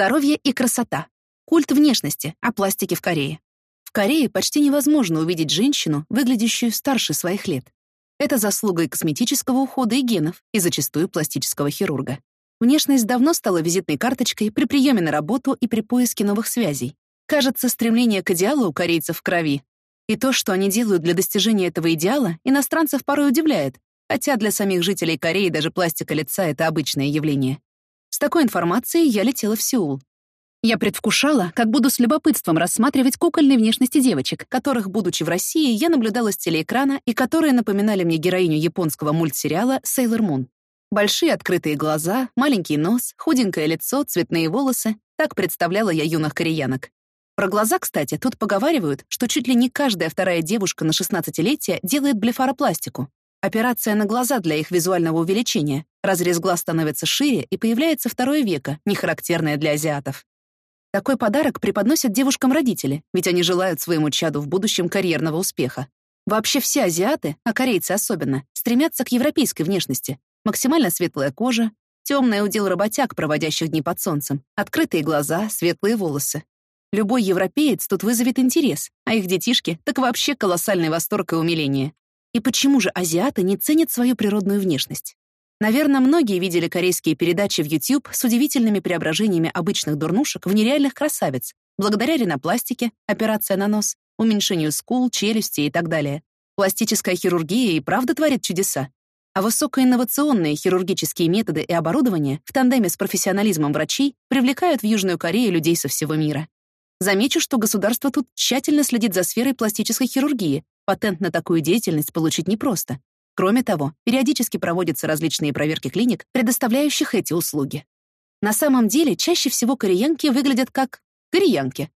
Здоровье и красота. Культ внешности, о пластике в Корее. В Корее почти невозможно увидеть женщину, выглядящую старше своих лет. Это заслуга и косметического ухода, и генов, и зачастую пластического хирурга. Внешность давно стала визитной карточкой при приеме на работу и при поиске новых связей. Кажется, стремление к идеалу у корейцев в крови. И то, что они делают для достижения этого идеала, иностранцев порой удивляет, хотя для самих жителей Кореи даже пластика лица — это обычное явление. Такой информацией я летела в Сеул. Я предвкушала, как буду с любопытством рассматривать кукольные внешности девочек, которых, будучи в России, я наблюдала с телеэкрана и которые напоминали мне героиню японского мультсериала «Сейлор Мун». Большие открытые глаза, маленький нос, худенькое лицо, цветные волосы — так представляла я юных кореянок. Про глаза, кстати, тут поговаривают, что чуть ли не каждая вторая девушка на 16-летие делает блефаропластику. Операция на глаза для их визуального увеличения. Разрез глаз становится шире, и появляется второе веко, не характерное для азиатов. Такой подарок преподносят девушкам родители, ведь они желают своему чаду в будущем карьерного успеха. Вообще все азиаты, а корейцы особенно, стремятся к европейской внешности. Максимально светлая кожа, темный удел работяг, проводящих дни под солнцем, открытые глаза, светлые волосы. Любой европеец тут вызовет интерес, а их детишки — так вообще колоссальный восторг и умиление. И почему же азиаты не ценят свою природную внешность? Наверное, многие видели корейские передачи в YouTube с удивительными преображениями обычных дурнушек в нереальных красавиц, благодаря ринопластике, операция на нос, уменьшению скул, челюсти и так далее. Пластическая хирургия и правда творит чудеса. А высокоинновационные хирургические методы и оборудование в тандеме с профессионализмом врачей привлекают в Южную Корею людей со всего мира. Замечу, что государство тут тщательно следит за сферой пластической хирургии. Патент на такую деятельность получить непросто. Кроме того, периодически проводятся различные проверки клиник, предоставляющих эти услуги. На самом деле, чаще всего кореянки выглядят как кореянки.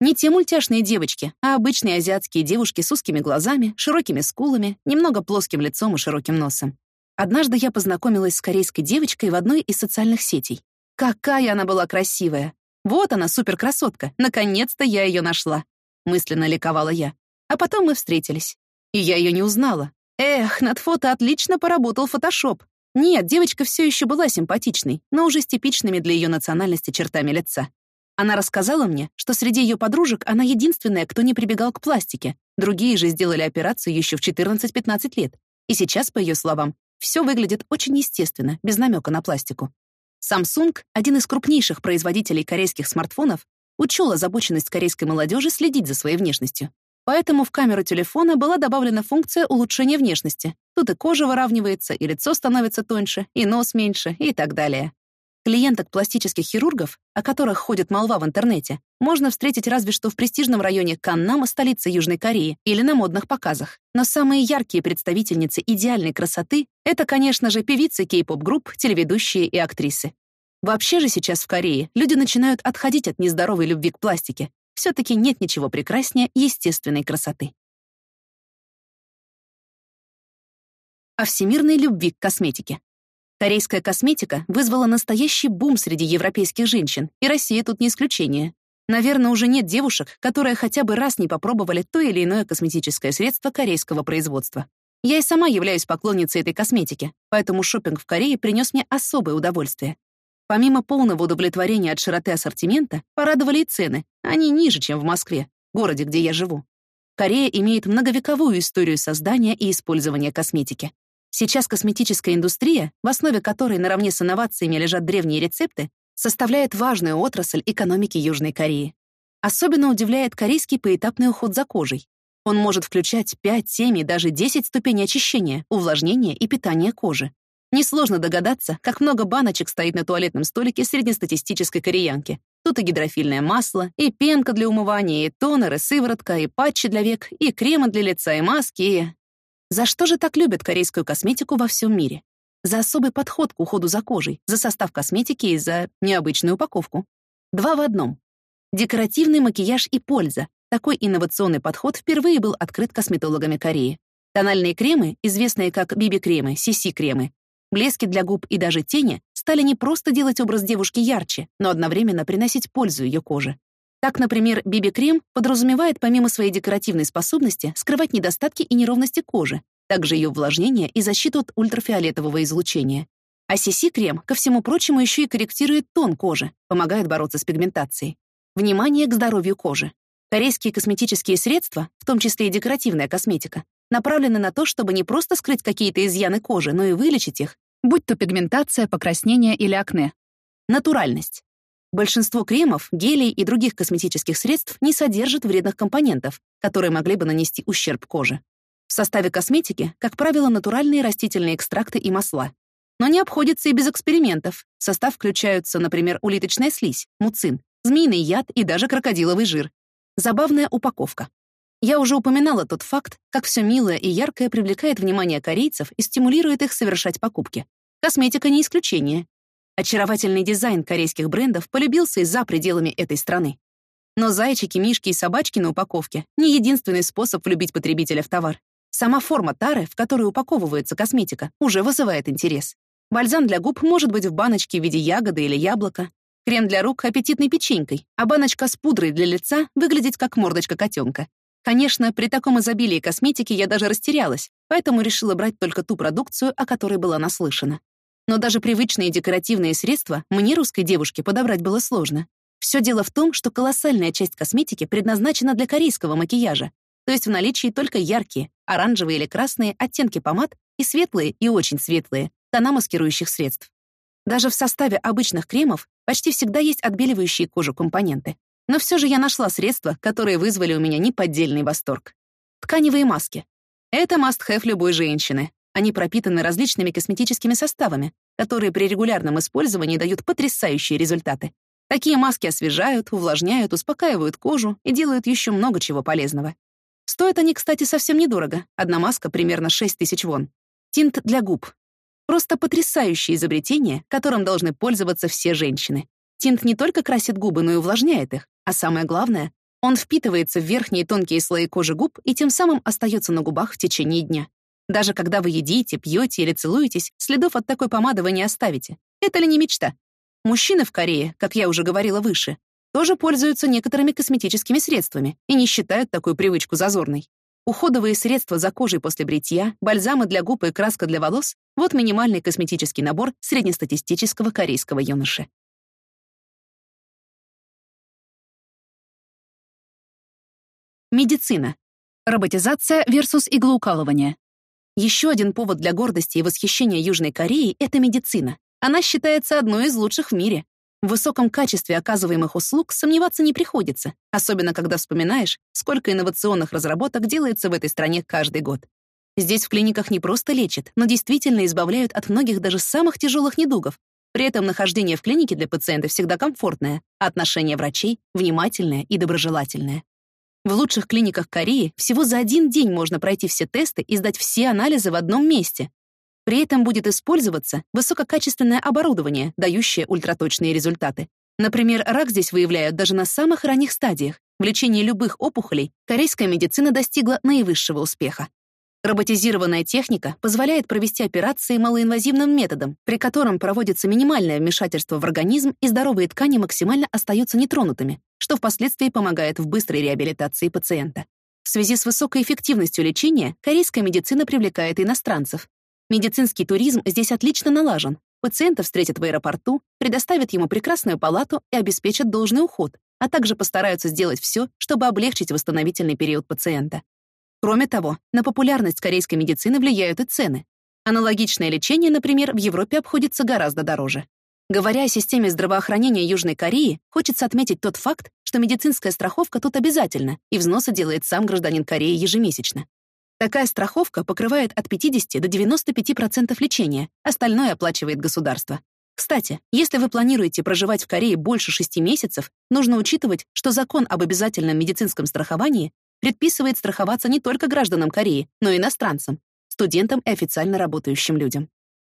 Не те мультяшные девочки, а обычные азиатские девушки с узкими глазами, широкими скулами, немного плоским лицом и широким носом. Однажды я познакомилась с корейской девочкой в одной из социальных сетей. Какая она была красивая! Вот она, суперкрасотка! Наконец-то я ее нашла! Мысленно ликовала я. А потом мы встретились. И я ее не узнала. Эх, над фото отлично поработал фотошоп. Нет, девочка все еще была симпатичной, но уже с типичными для ее национальности чертами лица. Она рассказала мне, что среди ее подружек она единственная, кто не прибегал к пластике. Другие же сделали операцию еще в 14-15 лет. И сейчас, по ее словам, все выглядит очень естественно, без намека на пластику. Samsung, один из крупнейших производителей корейских смартфонов, учел озабоченность корейской молодежи следить за своей внешностью. Поэтому в камеру телефона была добавлена функция улучшения внешности. Тут и кожа выравнивается, и лицо становится тоньше, и нос меньше, и так далее. Клиенток пластических хирургов, о которых ходит молва в интернете, можно встретить разве что в престижном районе Каннама, столицы Южной Кореи, или на модных показах. Но самые яркие представительницы идеальной красоты — это, конечно же, певицы кей-поп-групп, телеведущие и актрисы. Вообще же сейчас в Корее люди начинают отходить от нездоровой любви к пластике, все-таки нет ничего прекраснее естественной красоты. О всемирной любви к косметике. Корейская косметика вызвала настоящий бум среди европейских женщин, и Россия тут не исключение. Наверное, уже нет девушек, которые хотя бы раз не попробовали то или иное косметическое средство корейского производства. Я и сама являюсь поклонницей этой косметики, поэтому шопинг в Корее принес мне особое удовольствие. Помимо полного удовлетворения от широты ассортимента, порадовали и цены. Они ниже, чем в Москве, городе, где я живу. Корея имеет многовековую историю создания и использования косметики. Сейчас косметическая индустрия, в основе которой наравне с инновациями лежат древние рецепты, составляет важную отрасль экономики Южной Кореи. Особенно удивляет корейский поэтапный уход за кожей. Он может включать 5, 7 и даже 10 ступеней очищения, увлажнения и питания кожи. Несложно догадаться, как много баночек стоит на туалетном столике среднестатистической кореянки. Тут и гидрофильное масло, и пенка для умывания, и тонер, и сыворотка, и патчи для век, и кремы для лица, и маски, и... За что же так любят корейскую косметику во всем мире? За особый подход к уходу за кожей, за состав косметики и за необычную упаковку. Два в одном. Декоративный макияж и польза. Такой инновационный подход впервые был открыт косметологами Кореи. Тональные кремы, известные как биби-кремы, CC-кремы, Блески для губ и даже тени стали не просто делать образ девушки ярче, но одновременно приносить пользу ее коже. Так, например, биби-крем подразумевает помимо своей декоративной способности скрывать недостатки и неровности кожи, также ее увлажнение и защиту от ультрафиолетового излучения. А CC-крем, ко всему прочему, еще и корректирует тон кожи, помогает бороться с пигментацией. Внимание к здоровью кожи. Корейские косметические средства, в том числе и декоративная косметика, направлены на то, чтобы не просто скрыть какие-то изъяны кожи, но и вылечить их, будь то пигментация, покраснение или акне. Натуральность. Большинство кремов, гелей и других косметических средств не содержат вредных компонентов, которые могли бы нанести ущерб коже. В составе косметики, как правило, натуральные растительные экстракты и масла. Но не обходится и без экспериментов. В состав включаются, например, улиточная слизь, муцин, змеиный яд и даже крокодиловый жир. Забавная упаковка. Я уже упоминала тот факт, как все милое и яркое привлекает внимание корейцев и стимулирует их совершать покупки. Косметика не исключение. Очаровательный дизайн корейских брендов полюбился и за пределами этой страны. Но зайчики, мишки и собачки на упаковке — не единственный способ влюбить потребителя в товар. Сама форма тары, в которой упаковывается косметика, уже вызывает интерес. Бальзам для губ может быть в баночке в виде ягоды или яблока, крем для рук — аппетитной печенькой, а баночка с пудрой для лица выглядит как мордочка котенка. Конечно, при таком изобилии косметики я даже растерялась, поэтому решила брать только ту продукцию, о которой была наслышана. Но даже привычные декоративные средства мне, русской девушке, подобрать было сложно. Все дело в том, что колоссальная часть косметики предназначена для корейского макияжа, то есть в наличии только яркие, оранжевые или красные оттенки помад и светлые и очень светлые тона маскирующих средств. Даже в составе обычных кремов почти всегда есть отбеливающие кожу компоненты. Но все же я нашла средства, которые вызвали у меня неподдельный восторг. Тканевые маски. Это must-have любой женщины. Они пропитаны различными косметическими составами, которые при регулярном использовании дают потрясающие результаты. Такие маски освежают, увлажняют, успокаивают кожу и делают еще много чего полезного. Стоят они, кстати, совсем недорого. Одна маска примерно 6 тысяч вон. Тинт для губ. Просто потрясающее изобретение, которым должны пользоваться все женщины. Тинт не только красит губы, но и увлажняет их. А самое главное, он впитывается в верхние тонкие слои кожи губ и тем самым остается на губах в течение дня. Даже когда вы едите, пьете или целуетесь, следов от такой помады вы не оставите. Это ли не мечта? Мужчины в Корее, как я уже говорила выше, тоже пользуются некоторыми косметическими средствами и не считают такую привычку зазорной. Уходовые средства за кожей после бритья, бальзамы для губ и краска для волос — вот минимальный косметический набор среднестатистического корейского юноши. Медицина. Роботизация versus иглоукалывание. Еще один повод для гордости и восхищения Южной Кореи — это медицина. Она считается одной из лучших в мире. В высоком качестве оказываемых услуг сомневаться не приходится, особенно когда вспоминаешь, сколько инновационных разработок делается в этой стране каждый год. Здесь в клиниках не просто лечат, но действительно избавляют от многих даже самых тяжелых недугов. При этом нахождение в клинике для пациента всегда комфортное, а отношение врачей — внимательное и доброжелательное. В лучших клиниках Кореи всего за один день можно пройти все тесты и сдать все анализы в одном месте. При этом будет использоваться высококачественное оборудование, дающее ультраточные результаты. Например, рак здесь выявляют даже на самых ранних стадиях. В лечении любых опухолей корейская медицина достигла наивысшего успеха. Роботизированная техника позволяет провести операции малоинвазивным методом, при котором проводится минимальное вмешательство в организм и здоровые ткани максимально остаются нетронутыми, что впоследствии помогает в быстрой реабилитации пациента. В связи с высокой эффективностью лечения корейская медицина привлекает иностранцев. Медицинский туризм здесь отлично налажен. Пациента встретят в аэропорту, предоставят ему прекрасную палату и обеспечат должный уход, а также постараются сделать все, чтобы облегчить восстановительный период пациента. Кроме того, на популярность корейской медицины влияют и цены. Аналогичное лечение, например, в Европе обходится гораздо дороже. Говоря о системе здравоохранения Южной Кореи, хочется отметить тот факт, что медицинская страховка тут обязательна, и взносы делает сам гражданин Кореи ежемесячно. Такая страховка покрывает от 50 до 95% лечения, остальное оплачивает государство. Кстати, если вы планируете проживать в Корее больше 6 месяцев, нужно учитывать, что закон об обязательном медицинском страховании предписывает страховаться не только гражданам Кореи, но и иностранцам, студентам и официально работающим людям.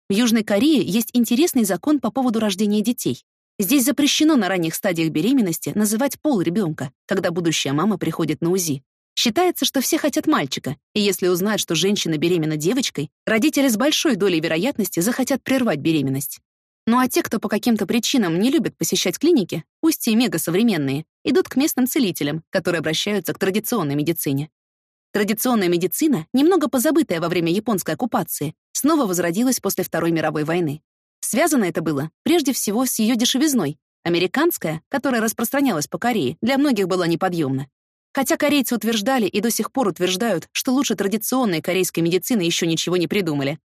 В Южной Корее есть интересный закон по поводу рождения детей. Здесь запрещено на ранних стадиях беременности называть пол ребенка, когда будущая мама приходит на УЗИ. Считается, что все хотят мальчика, и если узнают, что женщина беременна девочкой, родители с большой долей вероятности захотят прервать беременность. Ну а те, кто по каким-то причинам не любят посещать клиники, пусть и мегасовременные, идут к местным целителям, которые обращаются к традиционной медицине. Традиционная медицина, немного позабытая во время японской оккупации, снова возродилась после Второй мировой войны. Связано это было прежде всего с ее дешевизной. Американская, которая распространялась по Корее, для многих была неподъемна. Хотя корейцы утверждали и до сих пор утверждают, что лучше традиционной корейской медицины еще ничего не придумали.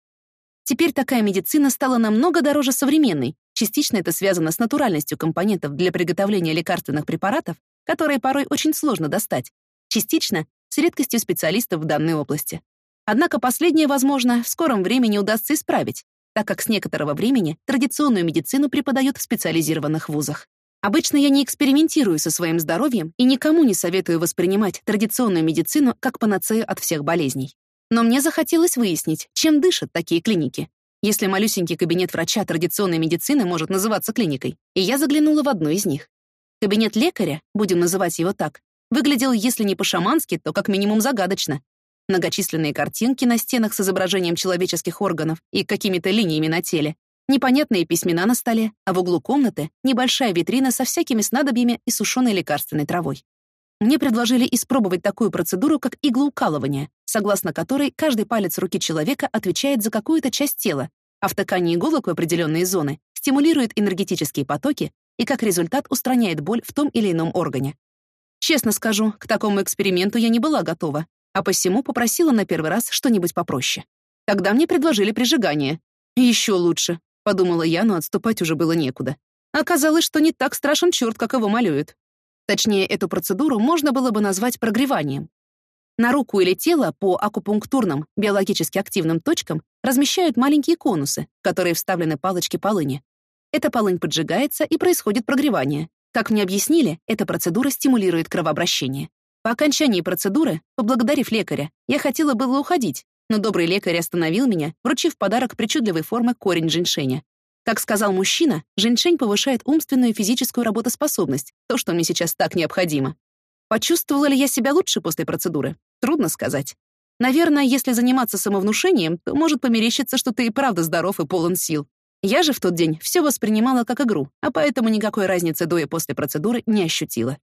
Теперь такая медицина стала намного дороже современной. Частично это связано с натуральностью компонентов для приготовления лекарственных препаратов, которые порой очень сложно достать. Частично — с редкостью специалистов в данной области. Однако последнее, возможно, в скором времени удастся исправить, так как с некоторого времени традиционную медицину преподают в специализированных вузах. Обычно я не экспериментирую со своим здоровьем и никому не советую воспринимать традиционную медицину как панацею от всех болезней. Но мне захотелось выяснить, чем дышат такие клиники. Если малюсенький кабинет врача традиционной медицины может называться клиникой, и я заглянула в одну из них. Кабинет лекаря, будем называть его так, выглядел, если не по-шамански, то как минимум загадочно, Многочисленные картинки на стенах с изображением человеческих органов и какими-то линиями на теле. Непонятные письмена на столе, а в углу комнаты небольшая витрина со всякими снадобьями и сушеной лекарственной травой. Мне предложили испробовать такую процедуру, как иглоукалывание, согласно которой каждый палец руки человека отвечает за какую-то часть тела, а втыкание иголок в определенные зоны стимулирует энергетические потоки и как результат устраняет боль в том или ином органе. Честно скажу, к такому эксперименту я не была готова, а посему попросила на первый раз что-нибудь попроще. Тогда мне предложили прижигание. Еще лучше, подумала я, но отступать уже было некуда. Оказалось, что не так страшен черт, как его малюют. Точнее, эту процедуру можно было бы назвать прогреванием. На руку или тело по акупунктурным, биологически активным точкам размещают маленькие конусы, которые вставлены палочки полыни. Эта полынь поджигается, и происходит прогревание. Как мне объяснили, эта процедура стимулирует кровообращение. По окончании процедуры, поблагодарив лекаря, я хотела было уходить, но добрый лекарь остановил меня, вручив подарок причудливой формы корень женьшеня. Как сказал мужчина, женьшень повышает умственную и физическую работоспособность, то, что мне сейчас так необходимо. Почувствовала ли я себя лучше после процедуры? Трудно сказать. Наверное, если заниматься самовнушением, то может померещиться, что ты и правда здоров и полон сил. Я же в тот день все воспринимала как игру, а поэтому никакой разницы до и после процедуры не ощутила.